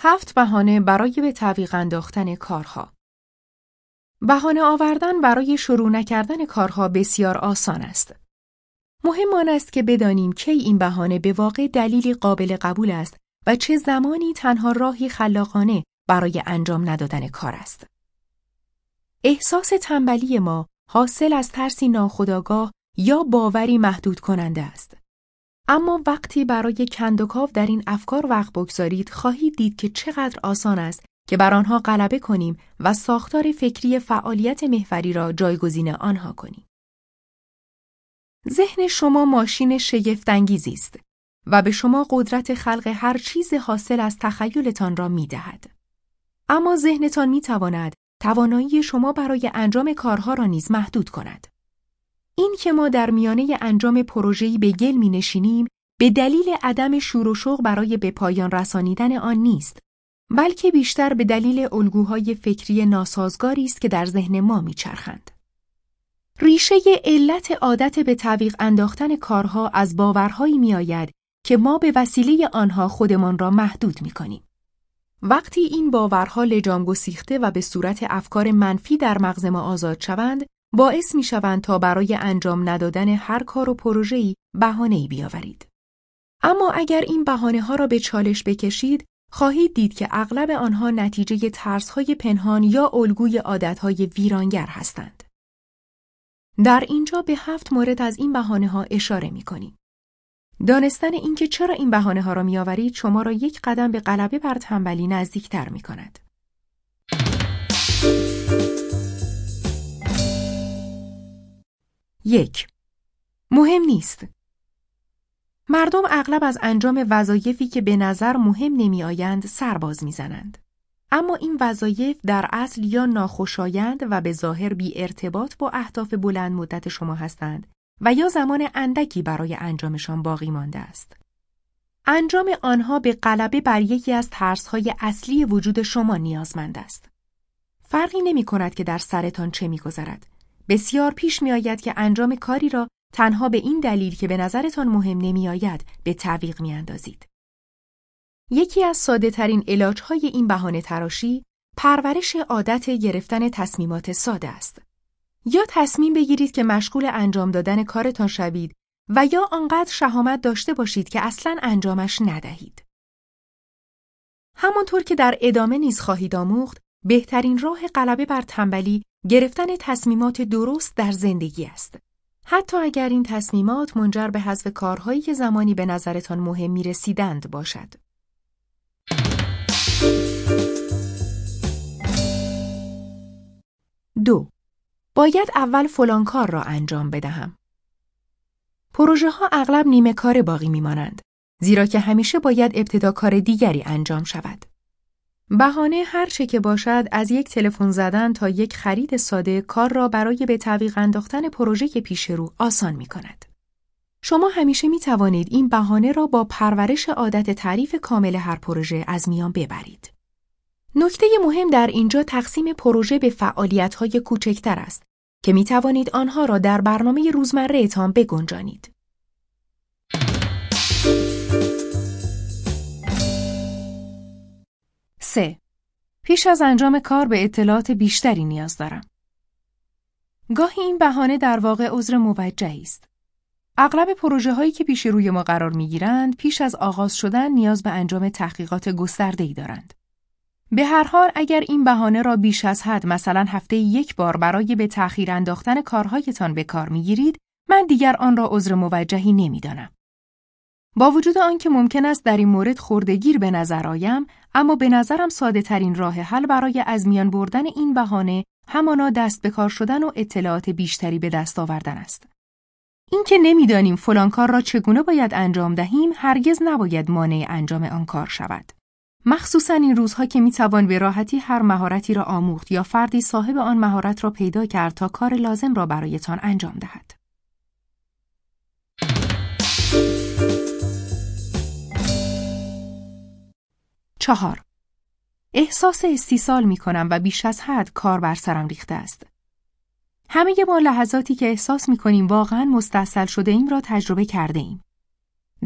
هفت بهانه برای به تعویق انداختن کارها بهانه آوردن برای شروع نکردن کارها بسیار آسان است. مهم آن است که بدانیم کی این بهانه به واقع دلیلی قابل قبول است و چه زمانی تنها راهی خلاقانه برای انجام ندادن کار است. احساس تنبلی ما حاصل از ترسی ناخودآگاه یا باوری محدود کننده است. اما وقتی برای کندوکاو در این افکار وقت بگذارید خواهید دید که چقدر آسان است که بر آنها غلبه کنیم و ساختار فکری فعالیت محوری را جایگزین آنها کنیم. ذهن شما ماشین شگفتانگیزی است و به شما قدرت خلق هر چیز حاصل از تخیلتان را می دهد. اما ذهنتان می تواند توانایی شما برای انجام کارها را نیز محدود کند. این که ما در میانه انجام پروژه‌ای به گل می نشینیم به دلیل عدم شور و شوق برای به پایان رسانیدن آن نیست بلکه بیشتر به دلیل الگوهای فکری ناسازگاری است که در ذهن ما میچرخند. ریشه علت عادت به تعویق انداختن کارها از باورهایی میآید که ما به وسیله آنها خودمان را محدود می کنیم. وقتی این باورها لجام گسیخته و به صورت افکار منفی در مغز ما آزاد شوند، باعث می شوند تا برای انجام ندادن هر کار و پروژه‌ای بهانه‌ای بیاورید. اما اگر این بهانه ها را به چالش بکشید، خواهید دید که اغلب آنها نتیجه ترسهای پنهان یا الگوی عادتهای ویرانگر هستند. در اینجا به هفت مورد از این بهانه ها اشاره می کنیم. دانستن اینکه چرا این بهانه ها را می آورید شما را یک قدم به غلبه بر تنبلی نزدیکتر می کند. یک مهم نیست مردم اغلب از انجام وظایفی که به نظر مهم نمی آیند سرباز می‌زنند. اما این وظایف در اصل یا ناخوشایند و به ظاهر بی ارتباط با اهداف بلند مدت شما هستند و یا زمان اندکی برای انجامشان باقی مانده است. انجام آنها به غلبه بر یکی از ترسهای اصلی وجود شما نیازمند است. فرقی نمی کند که در سرتان چه میگذرد. بسیار پیش می آید که انجام کاری را تنها به این دلیل که به نظرتان مهم نمی آید به تعویق می اندازید. یکی از ساده ترین علاج های این بهانه تراشی پرورش عادت گرفتن تصمیمات ساده است. یا تصمیم بگیرید که مشغول انجام دادن کارتان شوید و یا آنقدر شهامت داشته باشید که اصلا انجامش ندهید. همانطور که در ادامه نیز خواهید آموخت، بهترین راه غلبه بر تنبلی گرفتن تصمیمات درست در زندگی است. حتی اگر این تصمیمات منجر به حذف کارهایی که زمانی به نظرتان مهم می رسیدند باشد. دو باید اول فلان کار را انجام بدهم. پروژه ها اغلب نیمه کار باقی می مانند. زیرا که همیشه باید ابتدا کار دیگری انجام شود. بهانه هر چه که باشد از یک تلفن زدن تا یک خرید ساده کار را برای به تعویق انداختن پروژه پیش رو آسان می کند. شما همیشه می توانید این بهانه را با پرورش عادت تعریف کامل هر پروژه از میان ببرید. نکته مهم در اینجا تقسیم پروژه به فعالیت های کوچکتر است که می توانید آنها را در برنامه روزمره تان بگنجانید. 3. پیش از انجام کار به اطلاعات بیشتری نیاز دارم. گاهی این بهانه در واقع عذر موجهی است. اغلب پروژه هایی که پیش روی ما قرار می گیرند پیش از آغاز شدن نیاز به انجام تحقیقات گسترده ای دارند. به هر حال اگر این بهانه را بیش از حد مثلا هفته یک بار برای به تأخیر انداختن کارهایتان به کار می گیرید، من دیگر آن را عذر موجهی نمی دانم. با وجود آنکه ممکن است در این مورد خوردگیر به نظر آیم اما به نظرم ساده ترین راه حل برای از میان بردن این بهانه همانا دست به کار شدن و اطلاعات بیشتری به دست آوردن است. اینکه نمی‌دانیم فلان کار را چگونه باید انجام دهیم هرگز نباید مانع انجام آن کار شود. مخصوصا این روزها که می‌توان به راحتی هر مهارتی را آموخت یا فردی صاحب آن مهارت را پیدا کرد تا کار لازم را برایتان انجام دهد. چهار احساس استیصال می کنم و بیش از حد کار بر سرم ریخته است. همه ما لحظاتی که احساس می کنیم واقعا مستصل شده ایم را تجربه کرده ایم.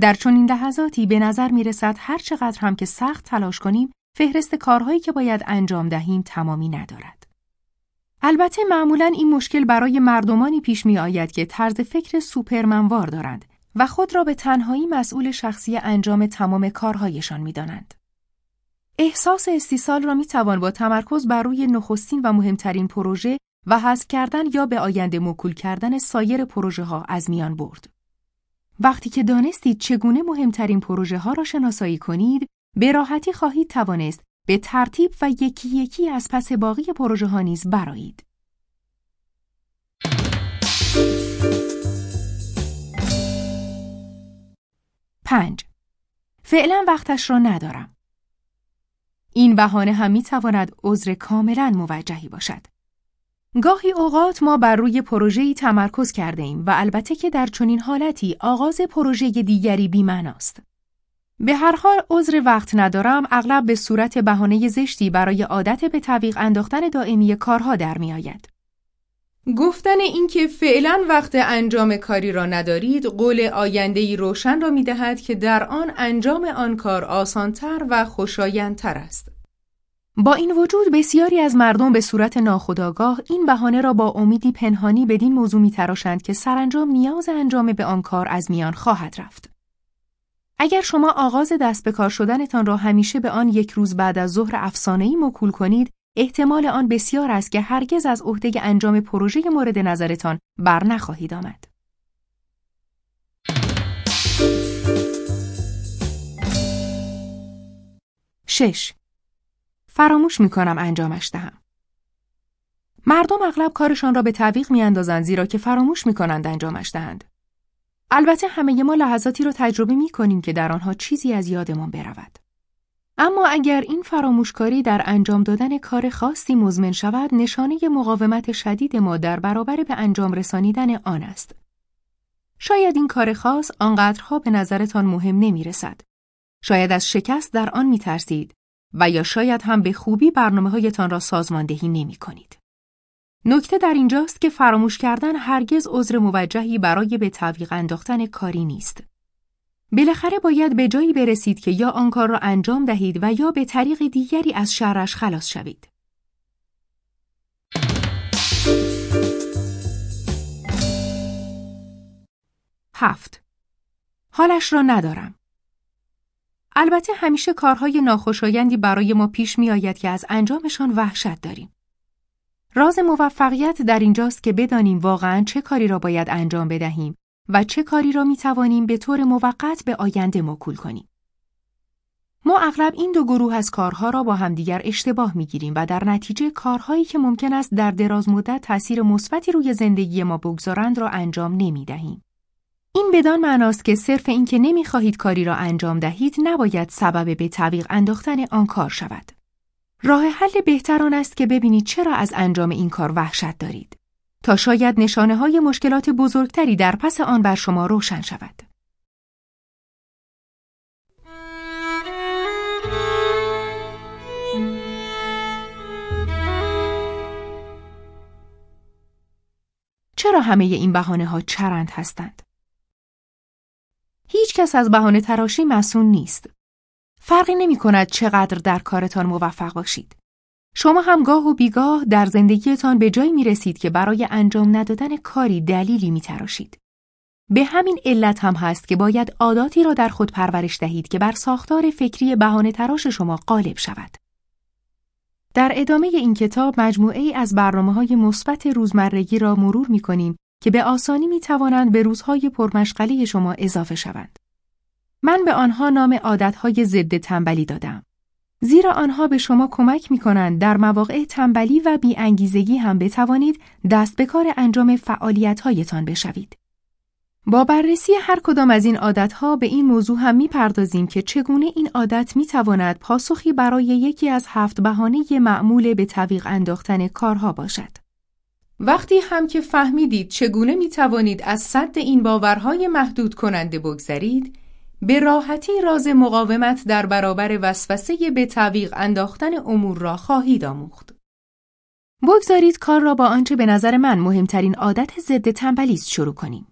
در چنین لحظاتی به نظر می رسد هر چقدر هم که سخت تلاش کنیم فهرست کارهایی که باید انجام دهیم تمامی ندارد. البته معمولا این مشکل برای مردمانی پیش می آید که طرز فکر سوپرمنوار دارند و خود را به تنهایی مسئول شخصی انجام تمام کارهایشان می دانند. احساس استیصال را می توان با تمرکز بر روی نخستین و مهمترین پروژه و حذف کردن یا به آینده موکول کردن سایر پروژه ها از میان برد. وقتی که دانستید چگونه مهمترین پروژه ها را شناسایی کنید، به راحتی خواهید توانست به ترتیب و یکی یکی از پس باقی پروژه ها نیز برایید. پنج فعلا وقتش را ندارم. این بهانه هم می تواند عذر کاملا موجهی باشد. گاهی اوقات ما بر روی پروژه‌ای تمرکز کرده ایم و البته که در چنین حالتی آغاز پروژه دیگری بی‌معناست. به هر حال عذر وقت ندارم اغلب به صورت بهانه زشتی برای عادت به تعویق انداختن دائمی کارها در میآید. گفتن اینکه فعلا وقت انجام کاری را ندارید قول آینده‌ای روشن را می‌دهد که در آن انجام آن کار آسانتر و خوشایندتر است. با این وجود بسیاری از مردم به صورت ناخودآگاه این بهانه را با امیدی پنهانی بدین موضوع میتراشند که سرانجام نیاز انجام به آن کار از میان خواهد رفت. اگر شما آغاز دست به کار شدنتان را همیشه به آن یک روز بعد از ظهر افسانه‌ای موکول کنید، احتمال آن بسیار است که هرگز از عهده انجام پروژه مورد نظرتان بر نخواهید آمد. شش فراموش می کنم انجامش دهم. مردم اغلب کارشان را به تعویق می اندازند زیرا که فراموش می کنند انجامش دهند. البته همه ما لحظاتی را تجربه می کنیم که در آنها چیزی از یادمان برود. اما اگر این فراموشکاری در انجام دادن کار خاصی مزمن شود نشانه مقاومت شدید ما در برابر به انجام رسانیدن آن است. شاید این کار خاص آنقدرها به نظرتان مهم نمی رسد. شاید از شکست در آن می ترسید و یا شاید هم به خوبی برنامه هایتان را سازماندهی نمی کنید. نکته در اینجاست که فراموش کردن هرگز عذر موجهی برای به تعویق انداختن کاری نیست. بالاخره باید به جایی برسید که یا آن کار را انجام دهید و یا به طریق دیگری از شرش خلاص شوید. هفت حالش را ندارم. البته همیشه کارهای ناخوشایندی برای ما پیش می آید که از انجامشان وحشت داریم. راز موفقیت در اینجاست که بدانیم واقعا چه کاری را باید انجام بدهیم و چه کاری را می توانیم به طور موقت به آینده موکول کنیم. ما اغلب این دو گروه از کارها را با همدیگر اشتباه می گیریم و در نتیجه کارهایی که ممکن است در دراز مدت تأثیر مثبتی روی زندگی ما بگذارند را انجام نمی دهیم. این بدان معناست که صرف اینکه نمی‌خواهید کاری را انجام دهید نباید سبب به تعویق انداختن آن کار شود. راه حل بهتر آن است که ببینید چرا از انجام این کار وحشت دارید تا شاید نشانه های مشکلات بزرگتری در پس آن بر شما روشن شود. چرا همه این بهانه ها چرند هستند؟ هیچ کس از بهانه تراشی مسون نیست. فرقی نمی کند چقدر در کارتان موفق باشید. شما هم گاه و بیگاه در زندگیتان به جایی می رسید که برای انجام ندادن کاری دلیلی می تراشید. به همین علت هم هست که باید عاداتی را در خود پرورش دهید که بر ساختار فکری بهانه تراش شما غالب شود. در ادامه این کتاب مجموعه ای از برنامه های مثبت روزمرگی را مرور می کنیم که به آسانی می توانند به روزهای پرمشغله شما اضافه شوند. من به آنها نام عادتهای ضد تنبلی دادم. زیرا آنها به شما کمک می کنند در مواقع تنبلی و بیانگیزگی هم بتوانید دست به کار انجام فعالیتهایتان بشوید. با بررسی هر کدام از این عادتها به این موضوع هم می پردازیم که چگونه این عادت می تواند پاسخی برای یکی از هفت بهانه معمول به طویق انداختن کارها باشد. وقتی هم که فهمیدید چگونه می توانید از صد این باورهای محدود کننده بگذرید، به راحتی راز مقاومت در برابر وسوسه به تعویق انداختن امور را خواهید آموخت. بگذارید کار را با آنچه به نظر من مهمترین عادت ضد تنبلی شروع کنیم.